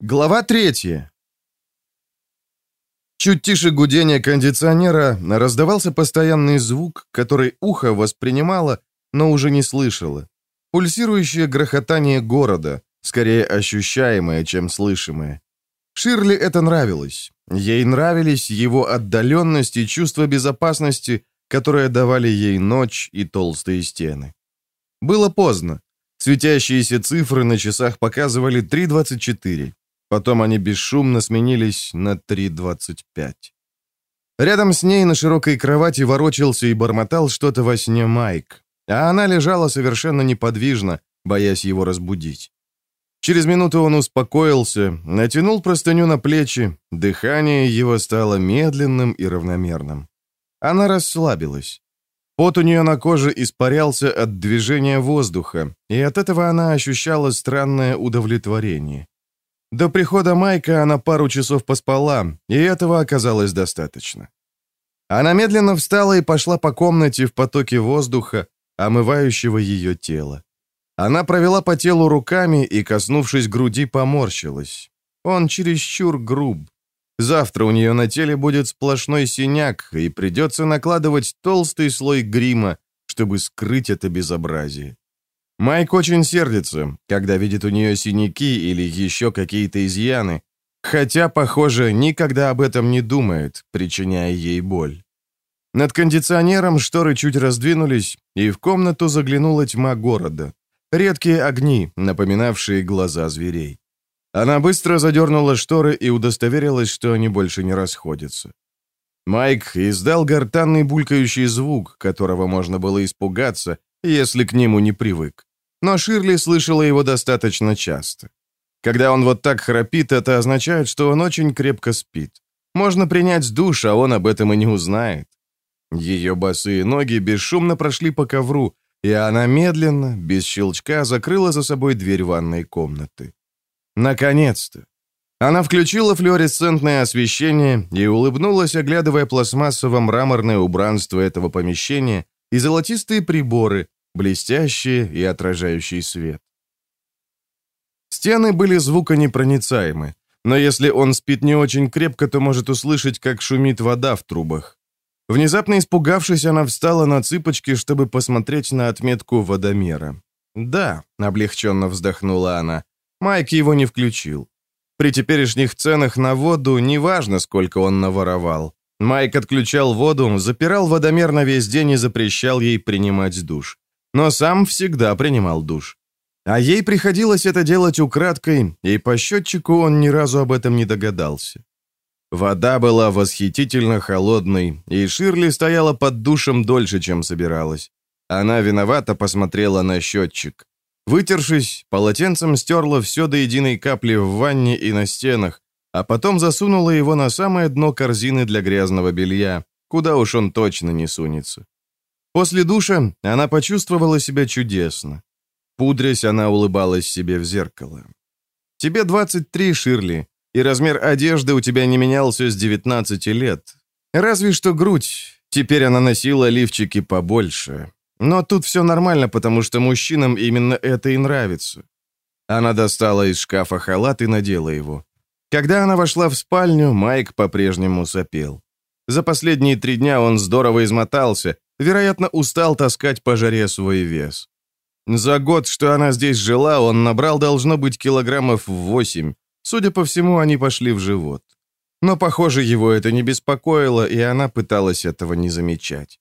Глава третья. Чуть тише гудения кондиционера раздавался постоянный звук, который ухо воспринимало, но уже не слышало. Пульсирующее грохотание города, скорее ощущаемое, чем слышимое. Ширли это нравилось. Ей нравились его отдаленность и чувство безопасности, которое давали ей ночь и толстые стены. Было поздно. Светящиеся цифры на часах показывали 3.24. Потом они бесшумно сменились на 3.25. Рядом с ней на широкой кровати ворочался и бормотал что-то во сне Майк, а она лежала совершенно неподвижно, боясь его разбудить. Через минуту он успокоился, натянул простыню на плечи, дыхание его стало медленным и равномерным. Она расслабилась. Пот у нее на коже испарялся от движения воздуха, и от этого она ощущала странное удовлетворение. До прихода Майка она пару часов поспала, и этого оказалось достаточно. Она медленно встала и пошла по комнате в потоке воздуха, омывающего ее тело. Она провела по телу руками и, коснувшись груди, поморщилась. Он чересчур груб. Завтра у нее на теле будет сплошной синяк, и придется накладывать толстый слой грима, чтобы скрыть это безобразие. Майк очень сердится, когда видит у нее синяки или еще какие-то изъяны, хотя, похоже, никогда об этом не думает, причиняя ей боль. Над кондиционером шторы чуть раздвинулись, и в комнату заглянула тьма города. Редкие огни, напоминавшие глаза зверей. Она быстро задернула шторы и удостоверилась, что они больше не расходятся. Майк издал гортанный булькающий звук, которого можно было испугаться, если к нему не привык. Но Ширли слышала его достаточно часто. Когда он вот так храпит, это означает, что он очень крепко спит. Можно принять душ, а он об этом и не узнает. Ее босые ноги бесшумно прошли по ковру, и она медленно, без щелчка, закрыла за собой дверь ванной комнаты. Наконец-то! Она включила флуоресцентное освещение и улыбнулась, оглядывая пластмассово-мраморное убранство этого помещения и золотистые приборы, блестящие и отражающие свет. Стены были звуконепроницаемы, но если он спит не очень крепко, то может услышать, как шумит вода в трубах. Внезапно испугавшись, она встала на цыпочки, чтобы посмотреть на отметку водомера. «Да», — облегченно вздохнула она, — Майк его не включил. При теперешних ценах на воду неважно, сколько он наворовал. Майк отключал воду, запирал водомер на весь день и запрещал ей принимать душ. Но сам всегда принимал душ. А ей приходилось это делать украдкой, и по счетчику он ни разу об этом не догадался. Вода была восхитительно холодной, и Ширли стояла под душем дольше, чем собиралась. Она виновато посмотрела на счетчик. Вытершись, полотенцем стерла все до единой капли в ванне и на стенах, а потом засунула его на самое дно корзины для грязного белья, куда уж он точно не сунется. После душа она почувствовала себя чудесно. Пудрясь, она улыбалась себе в зеркало. «Тебе 23, Ширли и размер одежды у тебя не менялся с 19 лет. Разве что грудь. Теперь она носила лифчики побольше. Но тут все нормально, потому что мужчинам именно это и нравится. Она достала из шкафа халат и надела его. Когда она вошла в спальню, Майк по-прежнему сопел. За последние три дня он здорово измотался, вероятно, устал таскать по жаре свой вес. За год, что она здесь жила, он набрал, должно быть, килограммов восемь, Судя по всему, они пошли в живот. Но, похоже, его это не беспокоило, и она пыталась этого не замечать.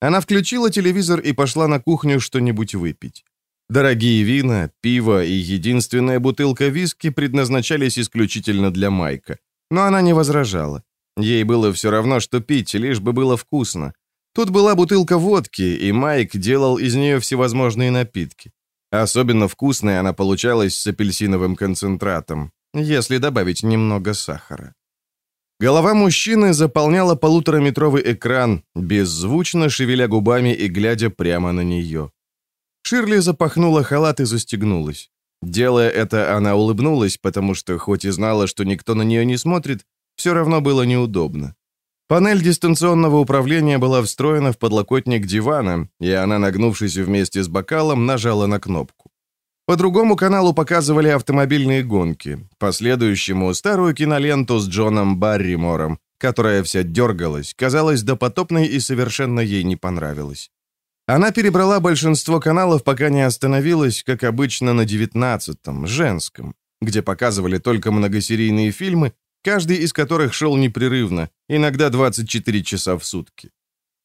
Она включила телевизор и пошла на кухню что-нибудь выпить. Дорогие вина, пиво и единственная бутылка виски предназначались исключительно для Майка. Но она не возражала. Ей было все равно, что пить, лишь бы было вкусно. Тут была бутылка водки, и Майк делал из нее всевозможные напитки. Особенно вкусной она получалась с апельсиновым концентратом если добавить немного сахара. Голова мужчины заполняла полутораметровый экран, беззвучно шевеля губами и глядя прямо на нее. Ширли запахнула халат и застегнулась. Делая это, она улыбнулась, потому что, хоть и знала, что никто на нее не смотрит, все равно было неудобно. Панель дистанционного управления была встроена в подлокотник дивана, и она, нагнувшись вместе с бокалом, нажала на кнопку. По другому каналу показывали автомобильные гонки, по следующему старую киноленту с Джоном Барримором, которая вся дергалась, казалась допотопной и совершенно ей не понравилась. Она перебрала большинство каналов, пока не остановилась, как обычно, на девятнадцатом, женском, где показывали только многосерийные фильмы, каждый из которых шел непрерывно, иногда 24 часа в сутки.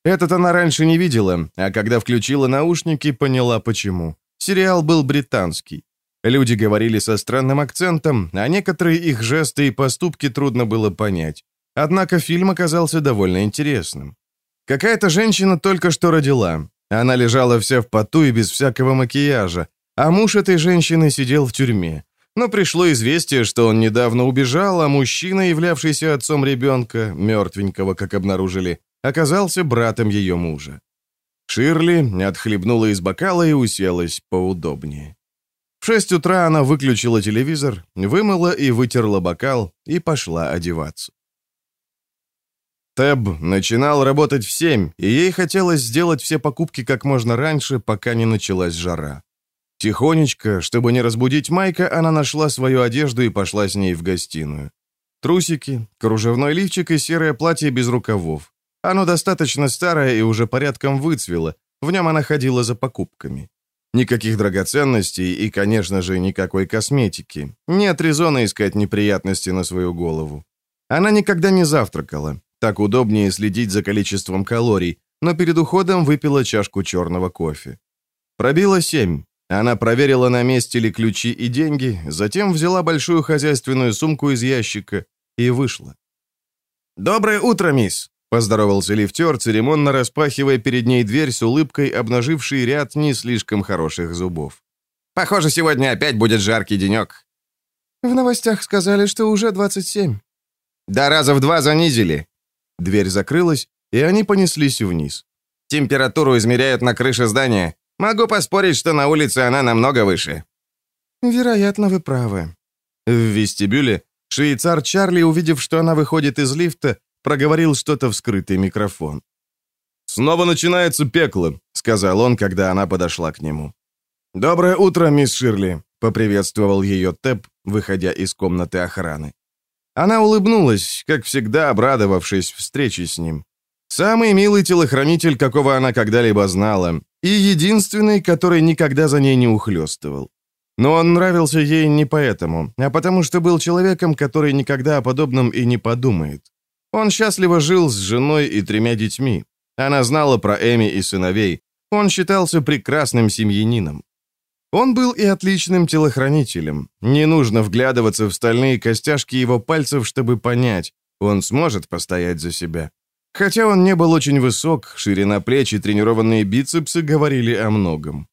Этот она раньше не видела, а когда включила наушники, поняла почему. Сериал был британский. Люди говорили со странным акцентом, а некоторые их жесты и поступки трудно было понять. Однако фильм оказался довольно интересным. Какая-то женщина только что родила. Она лежала вся в поту и без всякого макияжа, а муж этой женщины сидел в тюрьме. Но пришло известие, что он недавно убежал, а мужчина, являвшийся отцом ребенка, мертвенького, как обнаружили, оказался братом ее мужа. Ширли отхлебнула из бокала и уселась поудобнее. В шесть утра она выключила телевизор, вымыла и вытерла бокал и пошла одеваться. Тэб начинал работать в семь, и ей хотелось сделать все покупки как можно раньше, пока не началась жара. Тихонечко, чтобы не разбудить Майка, она нашла свою одежду и пошла с ней в гостиную. Трусики, кружевной лифчик и серое платье без рукавов. Оно достаточно старое и уже порядком выцвело. В нем она ходила за покупками. Никаких драгоценностей и, конечно же, никакой косметики. Нет резона искать неприятности на свою голову. Она никогда не завтракала. Так удобнее следить за количеством калорий, но перед уходом выпила чашку черного кофе. Пробило семь. Она проверила, на месте ли ключи и деньги, затем взяла большую хозяйственную сумку из ящика и вышла. «Доброе утро, мисс!» — поздоровался лифтер, церемонно распахивая перед ней дверь с улыбкой, обнаживший ряд не слишком хороших зубов. «Похоже, сегодня опять будет жаркий денек». «В новостях сказали, что уже 27». «Да раза в два занизили», Дверь закрылась, и они понеслись вниз. «Температуру измеряют на крыше здания. Могу поспорить, что на улице она намного выше». «Вероятно, вы правы». В вестибюле швейцар Чарли, увидев, что она выходит из лифта, проговорил что-то в скрытый микрофон. «Снова начинается пекло», — сказал он, когда она подошла к нему. «Доброе утро, мисс Ширли», — поприветствовал ее Тэп, выходя из комнаты охраны. Она улыбнулась, как всегда обрадовавшись встрече с ним. Самый милый телохранитель, какого она когда-либо знала, и единственный, который никогда за ней не ухлёстывал. Но он нравился ей не поэтому, а потому что был человеком, который никогда о подобном и не подумает. Он счастливо жил с женой и тремя детьми. Она знала про Эми и сыновей. Он считался прекрасным семьянином. Он был и отличным телохранителем. Не нужно вглядываться в стальные костяшки его пальцев, чтобы понять, он сможет постоять за себя. Хотя он не был очень высок, ширина плеч и тренированные бицепсы говорили о многом.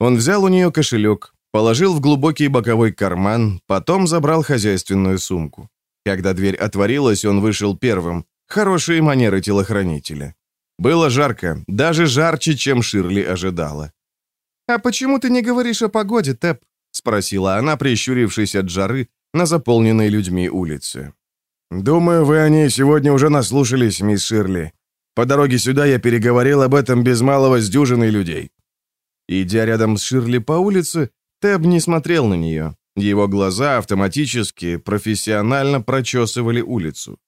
Он взял у нее кошелек, положил в глубокий боковой карман, потом забрал хозяйственную сумку. Когда дверь отворилась, он вышел первым. Хорошие манеры телохранителя. Было жарко, даже жарче, чем Ширли ожидала. «А почему ты не говоришь о погоде, Тэп?» — спросила она, прищурившись от жары на заполненной людьми улице. «Думаю, вы о ней сегодня уже наслушались, мисс Ширли. По дороге сюда я переговорил об этом без малого с дюжиной людей». Идя рядом с Ширли по улице, Тэб не смотрел на нее. Его глаза автоматически, профессионально прочесывали улицу.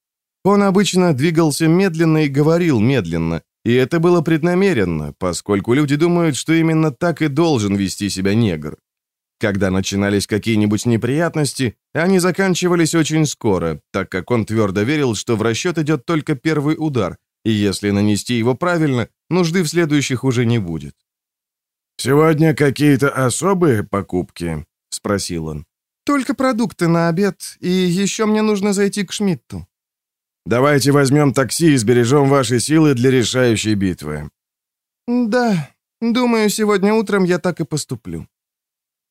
Он обычно двигался медленно и говорил медленно, и это было преднамеренно, поскольку люди думают, что именно так и должен вести себя негр. Когда начинались какие-нибудь неприятности, они заканчивались очень скоро, так как он твердо верил, что в расчет идет только первый удар, и если нанести его правильно, нужды в следующих уже не будет. «Сегодня какие-то особые покупки?» — спросил он. «Только продукты на обед, и еще мне нужно зайти к Шмидту». Давайте возьмем такси и сбережем ваши силы для решающей битвы». «Да, думаю, сегодня утром я так и поступлю».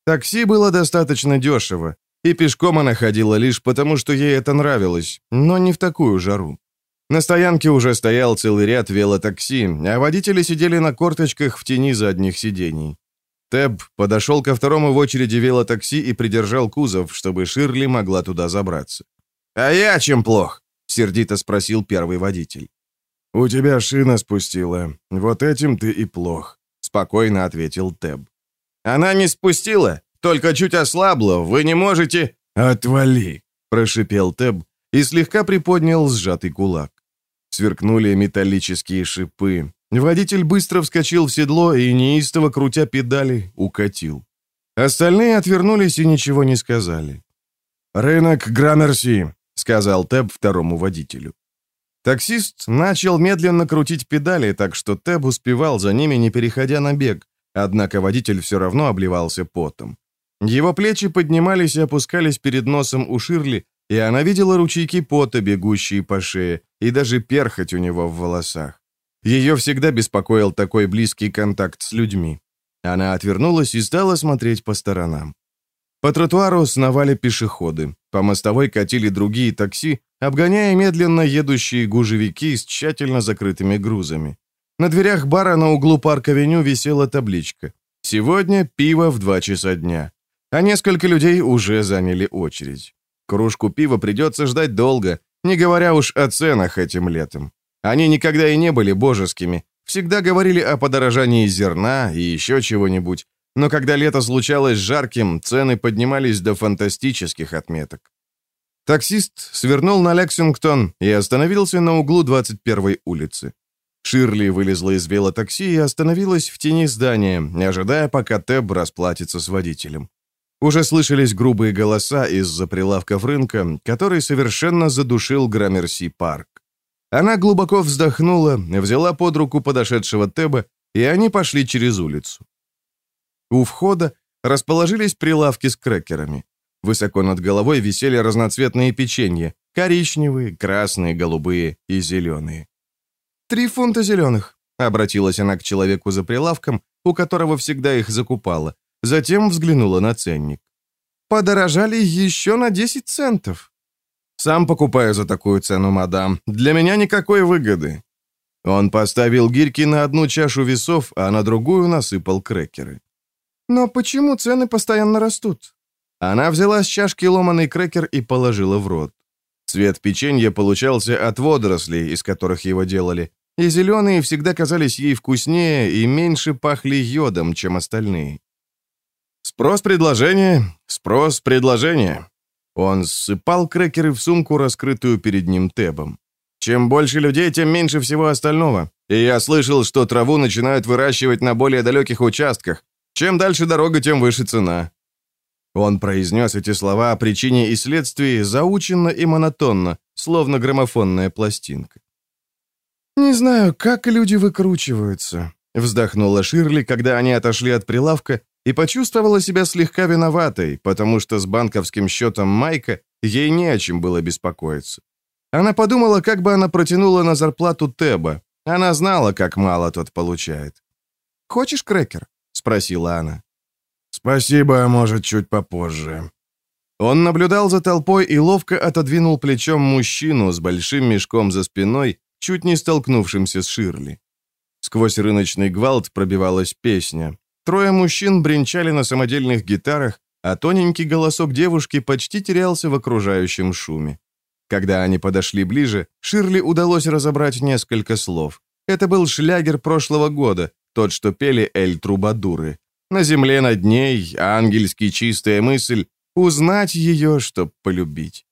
Такси было достаточно дешево, и пешком она ходила лишь потому, что ей это нравилось, но не в такую жару. На стоянке уже стоял целый ряд велотакси, а водители сидели на корточках в тени задних сидений. Тэб подошел ко второму в очереди велотакси и придержал кузов, чтобы Ширли могла туда забраться. «А я чем плох?» сердито спросил первый водитель. «У тебя шина спустила. Вот этим ты и плох», — спокойно ответил Теб. «Она не спустила. только чуть ослабло, вы не можете...» «Отвали!» – прошипел Теб и слегка приподнял сжатый кулак. Сверкнули металлические шипы. Водитель быстро вскочил в седло и, неистово крутя педали, укатил. Остальные отвернулись и ничего не сказали. «Рынок Граммерси», — сказал Теб второму водителю. Таксист начал медленно крутить педали, так что Теб успевал за ними, не переходя на бег, однако водитель все равно обливался потом. Его плечи поднимались и опускались перед носом у Ширли, и она видела ручейки пота, бегущие по шее, и даже перхоть у него в волосах. Ее всегда беспокоил такой близкий контакт с людьми. Она отвернулась и стала смотреть по сторонам. По тротуару сновали пешеходы, по мостовой катили другие такси, обгоняя медленно едущие гужевики с тщательно закрытыми грузами. На дверях бара на углу парк-авеню висела табличка «Сегодня пиво в 2 часа дня», а несколько людей уже заняли очередь. Кружку пива придется ждать долго, не говоря уж о ценах этим летом. Они никогда и не были божескими, всегда говорили о подорожании зерна и еще чего-нибудь, но когда лето случалось жарким, цены поднимались до фантастических отметок. Таксист свернул на Лексингтон и остановился на углу 21-й улицы. Ширли вылезла из велотакси и остановилась в тени здания, ожидая, пока Теб расплатится с водителем. Уже слышались грубые голоса из-за прилавков рынка, который совершенно задушил Граммерси парк. Она глубоко вздохнула, взяла под руку подошедшего Теба, и они пошли через улицу. У входа расположились прилавки с крекерами. Высоко над головой висели разноцветные печенья. Коричневые, красные, голубые и зеленые. «Три фунта зеленых», — обратилась она к человеку за прилавком, у которого всегда их закупала. Затем взглянула на ценник. «Подорожали еще на 10 центов». «Сам покупаю за такую цену, мадам. Для меня никакой выгоды». Он поставил гирьки на одну чашу весов, а на другую насыпал крекеры. «Но почему цены постоянно растут?» Она взяла с чашки ломаный крекер и положила в рот. Цвет печенья получался от водорослей, из которых его делали, и зеленые всегда казались ей вкуснее и меньше пахли йодом, чем остальные. Спрос-предложение, спрос-предложение. Он ссыпал крекеры в сумку, раскрытую перед ним Тебом. Чем больше людей, тем меньше всего остального. И я слышал, что траву начинают выращивать на более далеких участках. Чем дальше дорога, тем выше цена. Он произнес эти слова о причине и следствии заученно и монотонно, словно граммофонная пластинка. «Не знаю, как люди выкручиваются», — вздохнула Ширли, когда они отошли от прилавка, и почувствовала себя слегка виноватой, потому что с банковским счетом Майка ей не о чем было беспокоиться. Она подумала, как бы она протянула на зарплату Теба. Она знала, как мало тот получает. «Хочешь крекер?» — спросила она. «Спасибо, а может, чуть попозже». Он наблюдал за толпой и ловко отодвинул плечом мужчину с большим мешком за спиной, чуть не столкнувшимся с Ширли. Сквозь рыночный гвалт пробивалась песня. Трое мужчин бренчали на самодельных гитарах, а тоненький голосок девушки почти терялся в окружающем шуме. Когда они подошли ближе, Ширли удалось разобрать несколько слов. Это был шлягер прошлого года, тот, что пели «Эль Трубадуры». На земле над ней ангельски чистая мысль узнать ее, чтоб полюбить.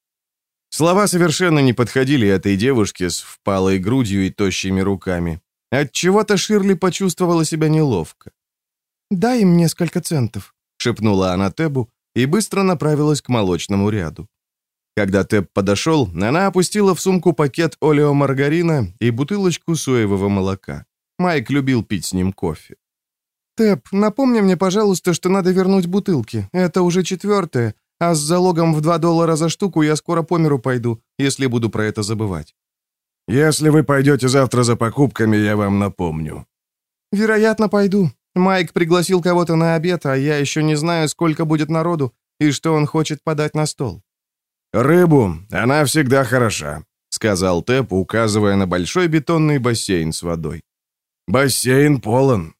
Слова совершенно не подходили этой девушке с впалой грудью и тощими руками. Отчего-то Ширли почувствовала себя неловко. «Дай им несколько центов», — шепнула она Тебу и быстро направилась к молочному ряду. Когда Теб подошел, она опустила в сумку пакет олеомаргарина и бутылочку соевого молока. Майк любил пить с ним кофе. «Тэп, напомни мне, пожалуйста, что надо вернуть бутылки. Это уже четвертое, а с залогом в 2 доллара за штуку я скоро по миру пойду, если буду про это забывать». «Если вы пойдете завтра за покупками, я вам напомню». «Вероятно, пойду. Майк пригласил кого-то на обед, а я еще не знаю, сколько будет народу и что он хочет подать на стол». «Рыбу, она всегда хороша», — сказал Тэп, указывая на большой бетонный бассейн с водой. «Бассейн полон.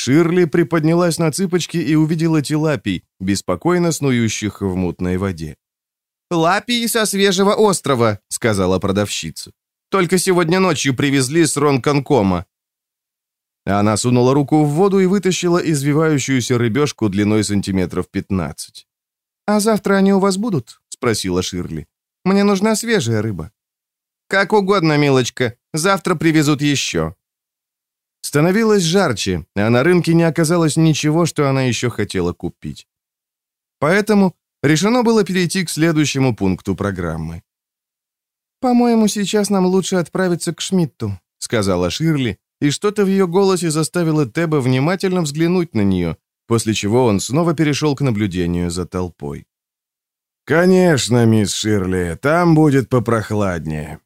Ширли приподнялась на цыпочки и увидела тилапий, беспокойно снующих в мутной воде. «Лапии со свежего острова», — сказала продавщица. «Только сегодня ночью привезли с Ронконкома». Она сунула руку в воду и вытащила извивающуюся рыбешку длиной сантиметров 15. «А завтра они у вас будут?» — спросила Ширли. «Мне нужна свежая рыба». «Как угодно, милочка. Завтра привезут еще». Становилось жарче, а на рынке не оказалось ничего, что она еще хотела купить. Поэтому решено было перейти к следующему пункту программы. «По-моему, сейчас нам лучше отправиться к Шмидту», — сказала Ширли, и что-то в ее голосе заставило Теба внимательно взглянуть на нее, после чего он снова перешел к наблюдению за толпой. «Конечно, мисс Ширли, там будет попрохладнее».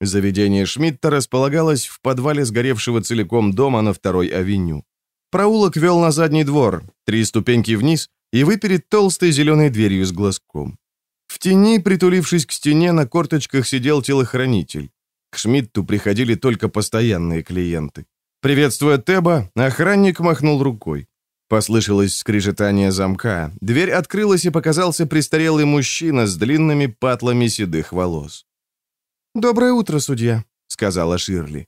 Заведение Шмидта располагалось в подвале сгоревшего целиком дома на второй авеню. Проулок вел на задний двор, три ступеньки вниз, и вы перед толстой зеленой дверью с глазком. В тени, притулившись к стене, на корточках сидел телохранитель. К Шмидту приходили только постоянные клиенты. Приветствуя Теба, охранник махнул рукой. Послышалось скрежетание замка. Дверь открылась, и показался престарелый мужчина с длинными патлами седых волос. «Доброе утро, судья», — сказала Ширли.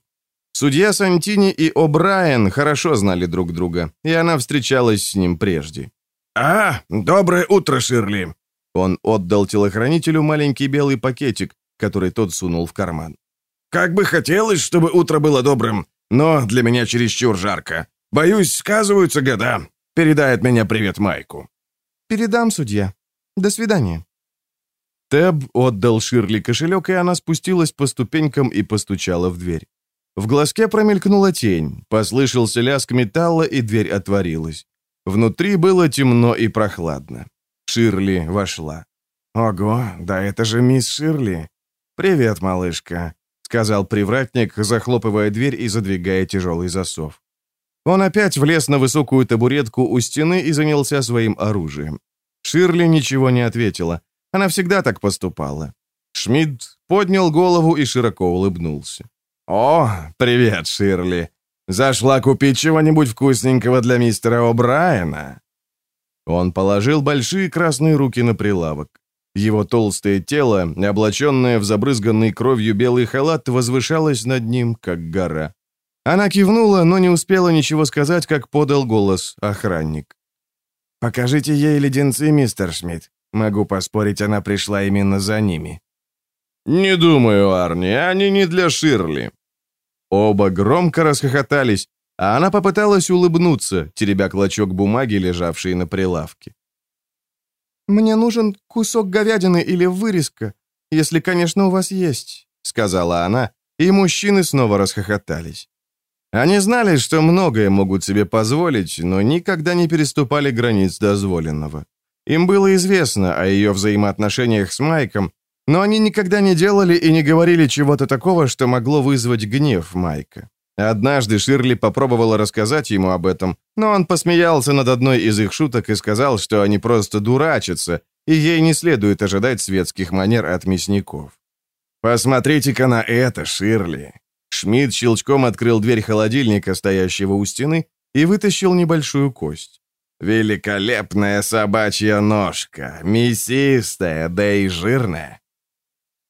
Судья Сантини и О'Брайен хорошо знали друг друга, и она встречалась с ним прежде. «А, доброе утро, Ширли!» Он отдал телохранителю маленький белый пакетик, который тот сунул в карман. Как бы хотелось, чтобы утро было добрым, но для меня чересчур жарко. Боюсь, сказываются года. Передает меня привет Майку». «Передам, судья. До свидания». Теб отдал Ширли кошелек, и она спустилась по ступенькам и постучала в дверь. В глазке промелькнула тень, послышался лязг металла, и дверь отворилась. Внутри было темно и прохладно. Ширли вошла. «Ого, да это же мисс Ширли. Привет, малышка сказал привратник, захлопывая дверь и задвигая тяжелый засов. Он опять влез на высокую табуретку у стены и занялся своим оружием. Ширли ничего не ответила. Она всегда так поступала. Шмидт поднял голову и широко улыбнулся. «О, привет, Ширли. Зашла купить чего-нибудь вкусненького для мистера О'Брайена?» Он положил большие красные руки на прилавок. Его толстое тело, облаченное в забрызганный кровью белый халат, возвышалось над ним, как гора. Она кивнула, но не успела ничего сказать, как подал голос охранник. «Покажите ей леденцы, мистер Шмидт. Могу поспорить, она пришла именно за ними». «Не думаю, Арни, они не для Ширли». Оба громко расхохотались, а она попыталась улыбнуться, теребя клочок бумаги, лежавший на прилавке. «Мне нужен кусок говядины или вырезка, если, конечно, у вас есть», — сказала она, и мужчины снова расхохотались. Они знали, что многое могут себе позволить, но никогда не переступали границ дозволенного. Им было известно о ее взаимоотношениях с Майком, но они никогда не делали и не говорили чего-то такого, что могло вызвать гнев Майка. Однажды Ширли попробовала рассказать ему об этом, но он посмеялся над одной из их шуток и сказал, что они просто дурачатся, и ей не следует ожидать светских манер от мясников. «Посмотрите-ка на это, Ширли!» Шмидт щелчком открыл дверь холодильника, стоящего у стены, и вытащил небольшую кость. «Великолепная собачья ножка, мясистая, да и жирная.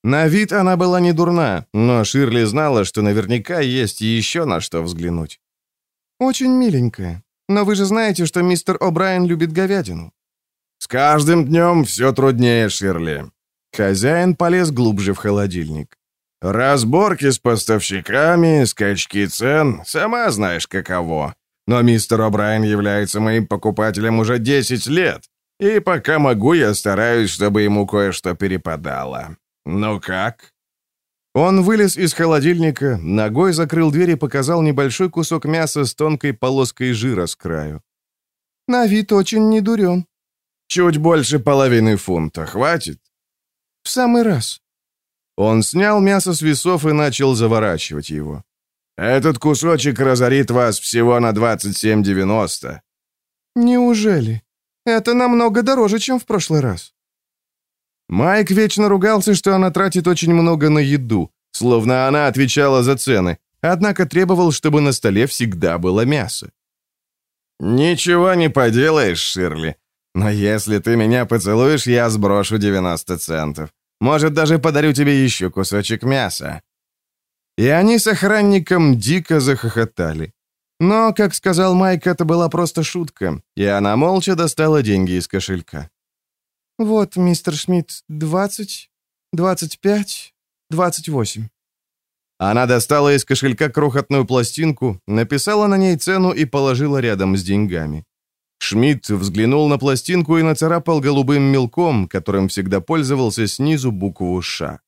На вид она была не дурна, но Ширли знала, что наверняка есть еще на что взглянуть. «Очень миленькая. Но вы же знаете, что мистер О'Брайен любит говядину». «С каждым днем все труднее, Ширли». Хозяин полез глубже в холодильник. «Разборки с поставщиками, скачки цен, сама знаешь каково. Но мистер О'Брайен является моим покупателем уже 10 лет, и пока могу, я стараюсь, чтобы ему кое-что перепадало. «Ну как?» Он вылез из холодильника, ногой закрыл дверь и показал небольшой кусок мяса с тонкой полоской жира с краю. «На вид очень недурен». «Чуть больше половины фунта. Хватит?» «В самый раз». Он снял мясо с весов и начал заворачивать его. «Этот кусочек разорит вас всего на 27,90». «Неужели? Это намного дороже, чем в прошлый раз». Майк вечно ругался, что она тратит очень много на еду, словно она отвечала за цены, однако требовал, чтобы на столе всегда было мясо. «Ничего не поделаешь, Ширли, но если ты меня поцелуешь, я сброшу 90 центов. Может, даже подарю тебе еще кусочек мяса». И они с охранником дико захохотали. Но, как сказал Майк, это была просто шутка, и она молча достала деньги из кошелька. «Вот, мистер Шмидт, двадцать, двадцать пять, двадцать восемь». Она достала из кошелька крохотную пластинку, написала на ней цену и положила рядом с деньгами. Шмидт взглянул на пластинку и нацарапал голубым мелком, которым всегда пользовался снизу букву «Ш».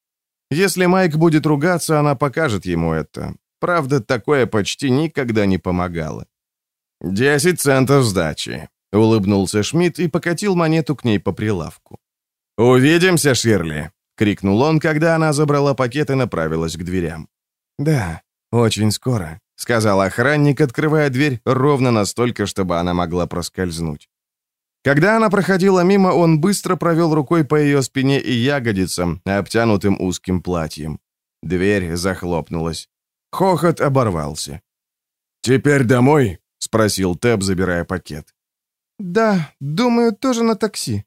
Если Майк будет ругаться, она покажет ему это. Правда, такое почти никогда не помогало. «Десять центов сдачи», — улыбнулся Шмидт и покатил монету к ней по прилавку. «Увидимся, Ширли!» — крикнул он, когда она забрала пакет и направилась к дверям. «Да, очень скоро», — сказал охранник, открывая дверь ровно настолько, чтобы она могла проскользнуть. Когда она проходила мимо, он быстро провел рукой по ее спине и ягодицам, обтянутым узким платьем. Дверь захлопнулась. Хохот оборвался. «Теперь домой?» — спросил Тэб, забирая пакет. «Да, думаю, тоже на такси».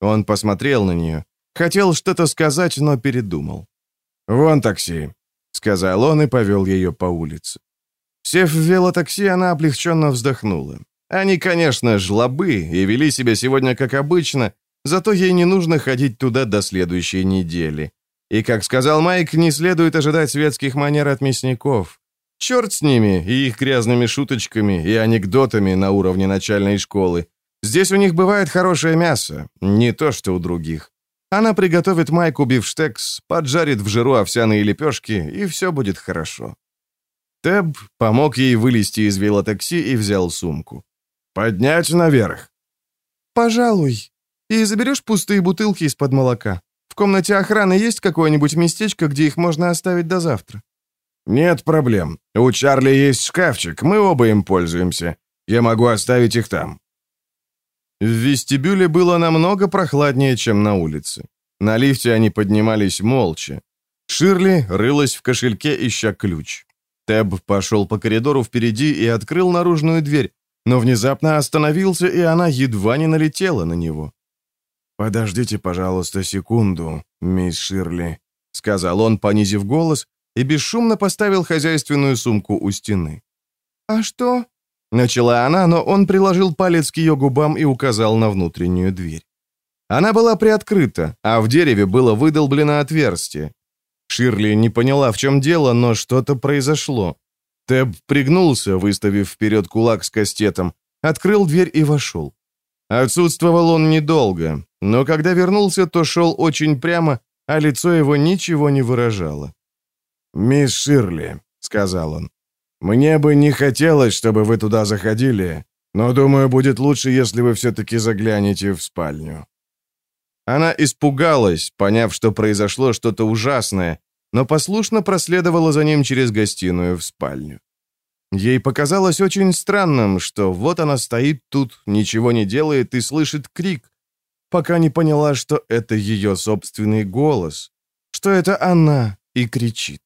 Он посмотрел на нее. Хотел что-то сказать, но передумал. «Вон такси», — сказал он и повел ее по улице. Сев в велотакси, она облегченно вздохнула. Они, конечно, жлобы и вели себя сегодня как обычно, зато ей не нужно ходить туда до следующей недели. И, как сказал Майк, не следует ожидать светских манер от мясников. Черт с ними и их грязными шуточками и анекдотами на уровне начальной школы. Здесь у них бывает хорошее мясо, не то что у других. Она приготовит Майку бифштекс, поджарит в жиру овсяные лепешки, и все будет хорошо. Теб помог ей вылезти из велотакси и взял сумку. «Поднять наверх?» «Пожалуй. И заберешь пустые бутылки из-под молока. В комнате охраны есть какое-нибудь местечко, где их можно оставить до завтра?» «Нет проблем. У Чарли есть шкафчик, мы оба им пользуемся. Я могу оставить их там». В вестибюле было намного прохладнее, чем на улице. На лифте они поднимались молча. Ширли рылась в кошельке, ища ключ. Теб пошел по коридору впереди и открыл наружную дверь, но внезапно остановился, и она едва не налетела на него. «Подождите, пожалуйста, секунду, мисс Ширли», — сказал он, понизив голос, и бесшумно поставил хозяйственную сумку у стены. «А что?» Начала она, но он приложил палец к ее губам и указал на внутреннюю дверь. Она была приоткрыта, а в дереве было выдолблено отверстие. Ширли не поняла, в чем дело, но что-то произошло. Тэб пригнулся, выставив вперед кулак с кастетом, открыл дверь и вошел. Отсутствовал он недолго, но когда вернулся, то шел очень прямо, а лицо его ничего не выражало. «Мисс Ширли», — сказал он, мне бы не хотелось, чтобы вы туда заходили, но, думаю, будет лучше, если вы все-таки заглянете в спальню». Она испугалась, поняв, что произошло что-то ужасное, но послушно проследовала за ним через гостиную в спальню. Ей показалось очень странным, что вот она стоит тут, ничего не делает и слышит крик, пока не поняла, что это ее собственный голос, что это она и кричит.